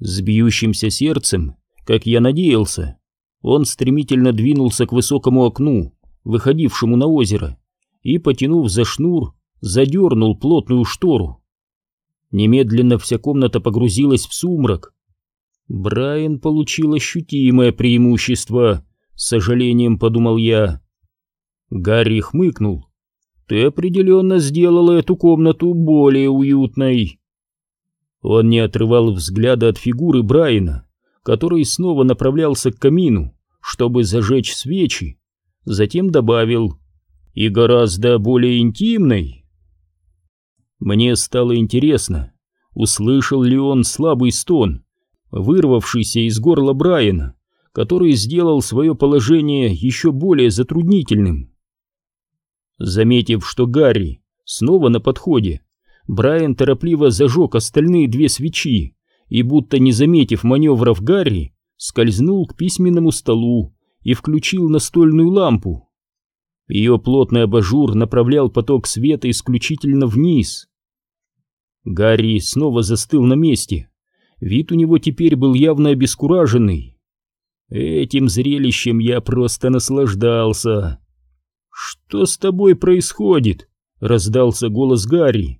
С бьющимся сердцем, как я надеялся, он стремительно двинулся к высокому окну, выходившему на озеро, и, потянув за шнур, задернул плотную штору. Немедленно вся комната погрузилась в сумрак. Брайан получил ощутимое преимущество, с сожалением подумал я. Гарри хмыкнул. Ты определенно сделала эту комнату более уютной. Он не отрывал взгляда от фигуры Брайана, который снова направлялся к камину, чтобы зажечь свечи, затем добавил «и гораздо более интимной». Мне стало интересно, услышал ли он слабый стон, вырвавшийся из горла Брайана, который сделал свое положение еще более затруднительным. Заметив, что Гарри снова на подходе, Брайан торопливо зажег остальные две свечи и, будто не заметив маневров Гарри, скользнул к письменному столу и включил настольную лампу. Ее плотный абажур направлял поток света исключительно вниз. Гарри снова застыл на месте. Вид у него теперь был явно обескураженный. Этим зрелищем я просто наслаждался. «Что с тобой происходит?» — раздался голос Гарри.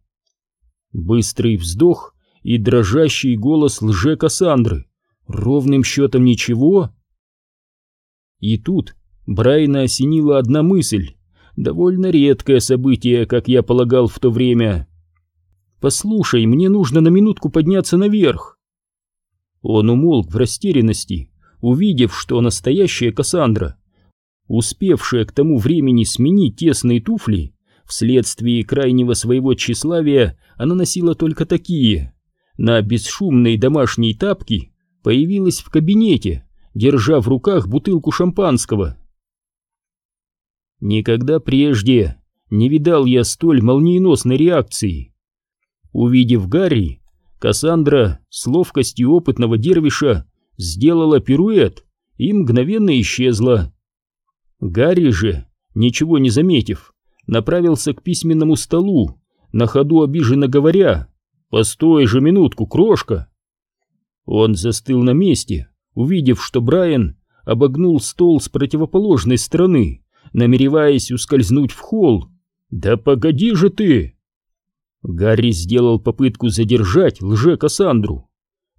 Быстрый вздох и дрожащий голос лже Кассандры. Ровным счетом ничего. И тут Брайна осенила одна мысль, довольно редкое событие, как я полагал в то время. «Послушай, мне нужно на минутку подняться наверх». Он умолк в растерянности, увидев, что настоящая Кассандра, успевшая к тому времени сменить тесные туфли, вследствие крайнего своего тщеславия она носила только такие, на бесшумные домашние тапки появилась в кабинете, держа в руках бутылку шампанского. Никогда прежде не видал я столь молниеносной реакции. Увидев Гарри, Кассандра с ловкостью опытного дервиша сделала пируэт и мгновенно исчезла. Гарри же, ничего не заметив, направился к письменному столу, на ходу обиженно говоря «Постой же минутку, крошка!» Он застыл на месте, увидев, что Брайан обогнул стол с противоположной стороны, намереваясь ускользнуть в холл. «Да погоди же ты!» Гарри сделал попытку задержать лже-Кассандру.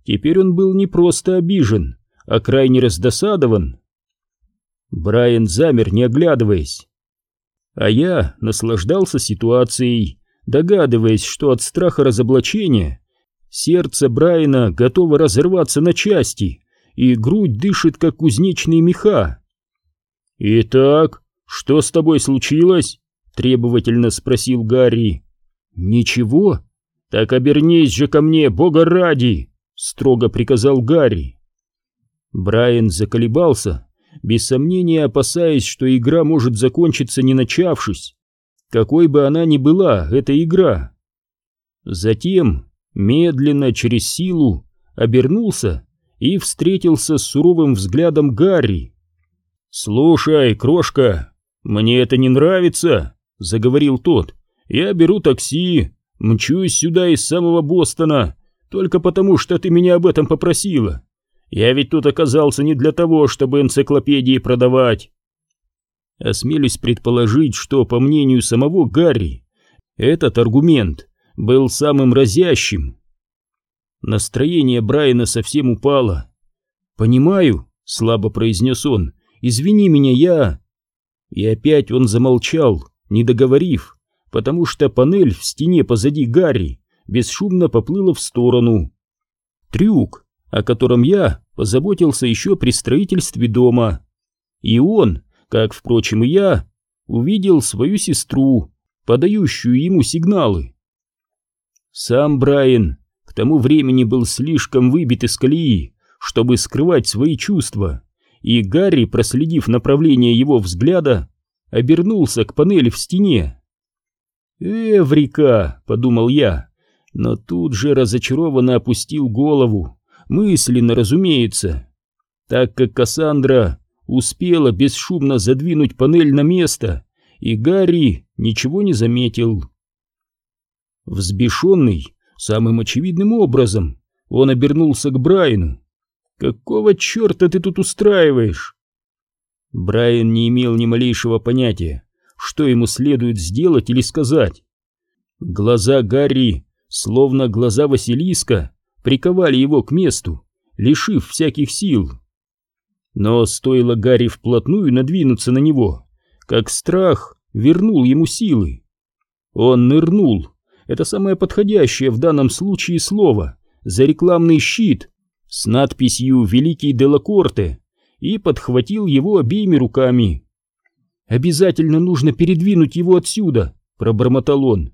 Теперь он был не просто обижен, а крайне раздосадован. Брайан замер, не оглядываясь. А я наслаждался ситуацией, догадываясь, что от страха разоблачения сердце Брайана готово разорваться на части, и грудь дышит, как кузнечные меха. «Итак, что с тобой случилось?» — требовательно спросил Гарри. «Ничего? Так обернись же ко мне, бога ради!» — строго приказал Гарри. Брайан заколебался, без сомнения опасаясь, что игра может закончиться не начавшись, какой бы она ни была, эта игра. Затем, медленно, через силу, обернулся и встретился с суровым взглядом Гарри. «Слушай, крошка, мне это не нравится», — заговорил тот. Я беру такси, мчусь сюда из самого Бостона, только потому, что ты меня об этом попросила. Я ведь тут оказался не для того, чтобы энциклопедии продавать. Осмелюсь предположить, что, по мнению самого Гарри, этот аргумент был самым разящим. Настроение Брайана совсем упало. «Понимаю», — слабо произнес он, — «извини меня, я...» И опять он замолчал, не договорив потому что панель в стене позади Гарри бесшумно поплыла в сторону. Трюк, о котором я позаботился еще при строительстве дома. И он, как, впрочем, и я, увидел свою сестру, подающую ему сигналы. Сам Брайан к тому времени был слишком выбит из колеи, чтобы скрывать свои чувства, и Гарри, проследив направление его взгляда, обернулся к панели в стене. «Эврика!» — подумал я, но тут же разочарованно опустил голову, мысленно, разумеется, так как Кассандра успела бесшумно задвинуть панель на место, и Гарри ничего не заметил. Взбешенный самым очевидным образом, Он обернулся к Брайану. «Какого черта ты тут устраиваешь?» Брайан не имел ни малейшего понятия, что ему следует сделать или сказать. Глаза Гарри, словно глаза Василиска, приковали его к месту, лишив всяких сил. Но стоило Гарри вплотную надвинуться на него, как страх вернул ему силы. Он нырнул, это самое подходящее в данном случае слово, за рекламный щит с надписью «Великий Делакорте» и подхватил его обеими руками. «Обязательно нужно передвинуть его отсюда», — пробормотал он.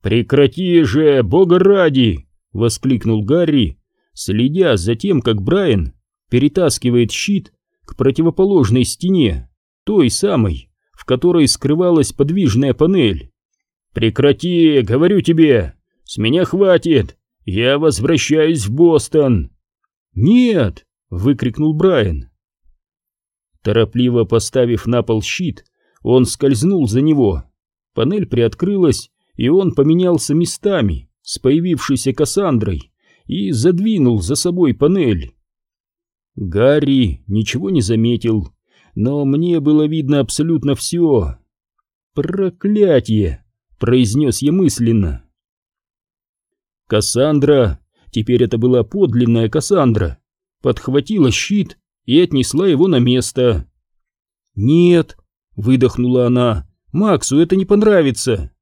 «Прекрати же, бога ради!» — воскликнул Гарри, следя за тем, как Брайан перетаскивает щит к противоположной стене, той самой, в которой скрывалась подвижная панель. «Прекрати, говорю тебе! С меня хватит! Я возвращаюсь в Бостон!» «Нет!» — выкрикнул Брайан. Торопливо поставив на пол щит, он скользнул за него. Панель приоткрылась, и он поменялся местами с появившейся Кассандрой и задвинул за собой панель. Гарри ничего не заметил, но мне было видно абсолютно все. «Проклятие!» — произнес я мысленно. Кассандра, теперь это была подлинная Кассандра, подхватила щит и отнесла его на место. «Нет», — выдохнула она, — «Максу это не понравится».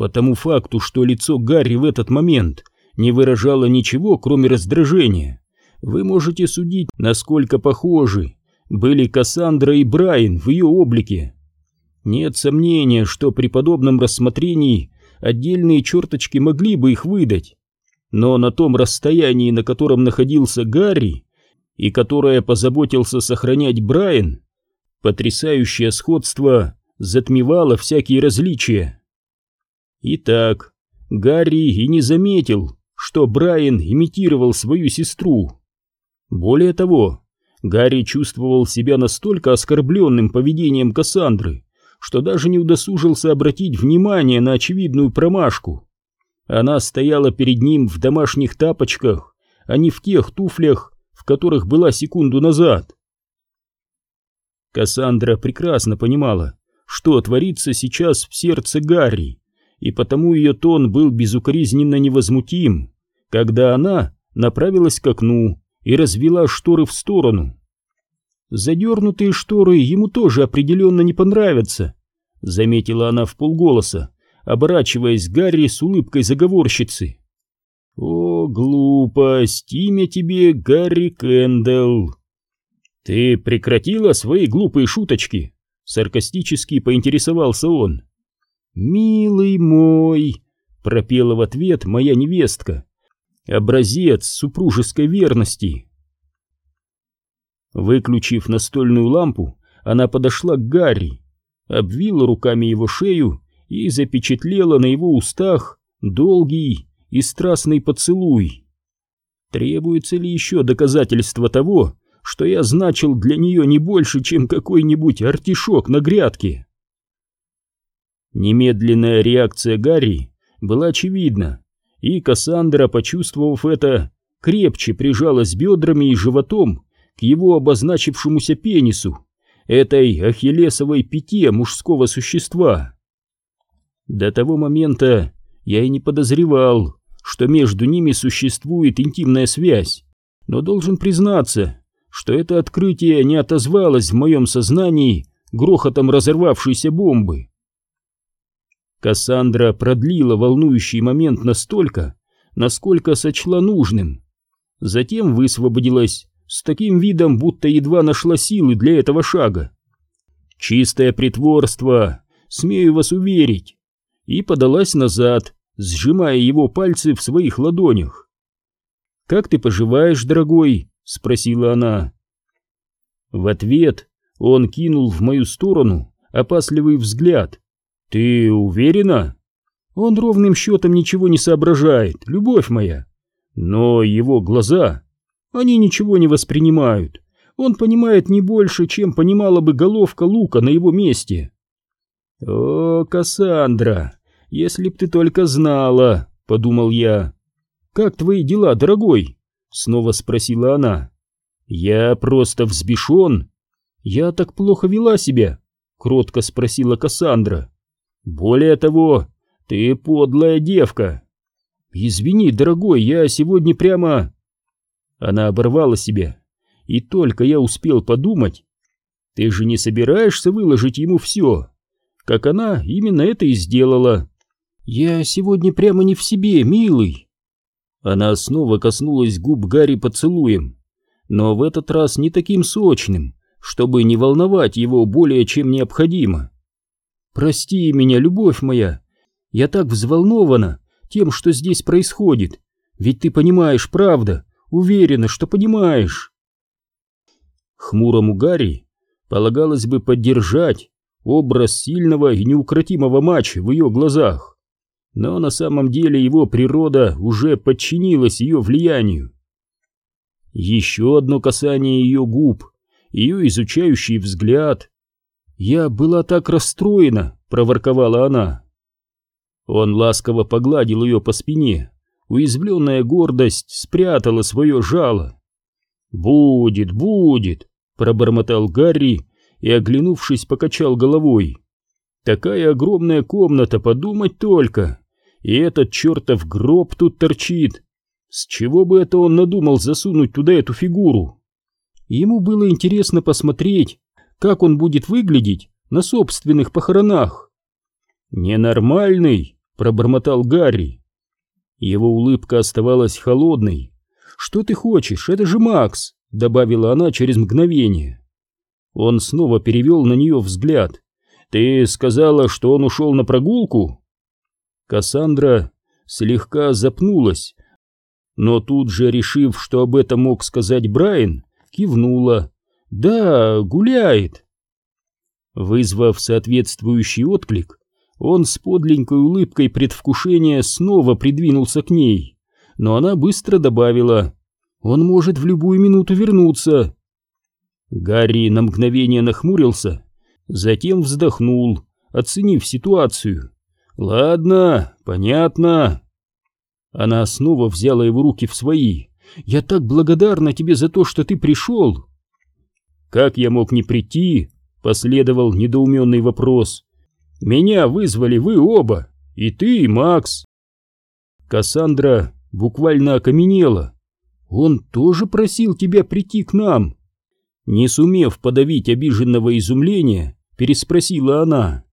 По тому факту, что лицо Гарри в этот момент не выражало ничего, кроме раздражения, вы можете судить, насколько похожи были Кассандра и Брайан в ее облике. Нет сомнения, что при подобном рассмотрении отдельные черточки могли бы их выдать. Но на том расстоянии, на котором находился Гарри, и которое позаботился сохранять Брайан, потрясающее сходство затмевало всякие различия. Итак, Гарри и не заметил, что Брайан имитировал свою сестру. Более того, Гарри чувствовал себя настолько оскорбленным поведением Кассандры, что даже не удосужился обратить внимание на очевидную промашку. Она стояла перед ним в домашних тапочках, а не в тех туфлях, в которых была секунду назад. Кассандра прекрасно понимала, что творится сейчас в сердце Гарри, и потому ее тон был безукоризненно невозмутим, когда она направилась к окну и развела шторы в сторону. «Задернутые шторы ему тоже определенно не понравятся», — заметила она в полголоса, оборачиваясь Гарри с улыбкой заговорщицы. «О, глупость, имя тебе Гарри Кэндалл!» «Ты прекратила свои глупые шуточки?» Саркастически поинтересовался он. «Милый мой!» — пропела в ответ моя невестка. «Образец супружеской верности!» Выключив настольную лампу, она подошла к Гарри, обвила руками его шею и запечатлела на его устах долгий и страстный поцелуй. Требуется ли еще доказательство того, что я значил для нее не больше, чем какой-нибудь артишок на грядке? Немедленная реакция Гарри была очевидна, и Кассандра, почувствовав это, крепче прижалась бедрами и животом к его обозначившемуся пенису, этой ахиллесовой пяте мужского существа. До того момента я и не подозревал, что между ними существует интимная связь, но должен признаться, что это открытие не отозвалось в моем сознании грохотом разорвавшейся бомбы. Кассандра продлила волнующий момент настолько, насколько сочла нужным. Затем высвободилась с таким видом, будто едва нашла силы для этого шага. Чистое притворство, смею вас уверить, и подалась назад, сжимая его пальцы в своих ладонях. «Как ты поживаешь, дорогой?» — спросила она. В ответ он кинул в мою сторону опасливый взгляд. «Ты уверена?» «Он ровным счетом ничего не соображает, любовь моя. Но его глаза, они ничего не воспринимают. Он понимает не больше, чем понимала бы головка лука на его месте». «О, Кассандра, если б ты только знала», — подумал я. как твои дела, дорогой?» — снова спросила она. «Я просто взбешен. Я так плохо вела себя?» — кротко спросила Кассандра. «Более того, ты подлая девка». «Извини, дорогой, я сегодня прямо...» Она оборвала себя, и только я успел подумать, ты же не собираешься выложить ему все, как она именно это и сделала. Я сегодня прямо не в себе, милый. Она снова коснулась губ Гарри поцелуем, но в этот раз не таким сочным, чтобы не волновать его более чем необходимо. «Прости меня, любовь моя, я так взволнована тем, что здесь происходит, ведь ты понимаешь, правда, уверена, что понимаешь». Хмурому Гарри полагалось бы поддержать образ сильного и неукротимого мачо в ее глазах, но на самом деле его природа уже подчинилась ее влиянию. Еще одно касание ее губ, ее изучающий взгляд. «Я была так расстроена», — проворковала она. Он ласково погладил ее по спине, уязвленная гордость спрятала свое жало. «Будет, будет», пробормотал Гарри и, оглянувшись, покачал головой. Такая огромная комната, подумать только. И этот чертов гроб тут торчит. С чего бы это он надумал засунуть туда эту фигуру? Ему было интересно посмотреть, как он будет выглядеть на собственных похоронах. «Ненормальный», — пробормотал Гарри. Его улыбка оставалась холодной. «Что ты хочешь? Это же Макс!» — добавила она через мгновение. Он снова перевел на нее взгляд. «Ты сказала, что он ушел на прогулку?» Кассандра слегка запнулась, но тут же, решив, что об этом мог сказать Брайан, кивнула. «Да, гуляет». Вызвав соответствующий отклик, он с подленькой улыбкой предвкушения снова придвинулся к ней, но она быстро добавила он может в любую минуту вернуться. Гарри на мгновение нахмурился, затем вздохнул, оценив ситуацию. «Ладно, понятно». Она снова взяла его руки в свои. «Я так благодарна тебе за то, что ты пришел». «Как я мог не прийти?» — последовал недоуменный вопрос. «Меня вызвали вы оба, и ты, и Макс». Кассандра буквально окаменела. Он тоже просил тебя прийти к нам?» Не сумев подавить обиженного изумления, переспросила она.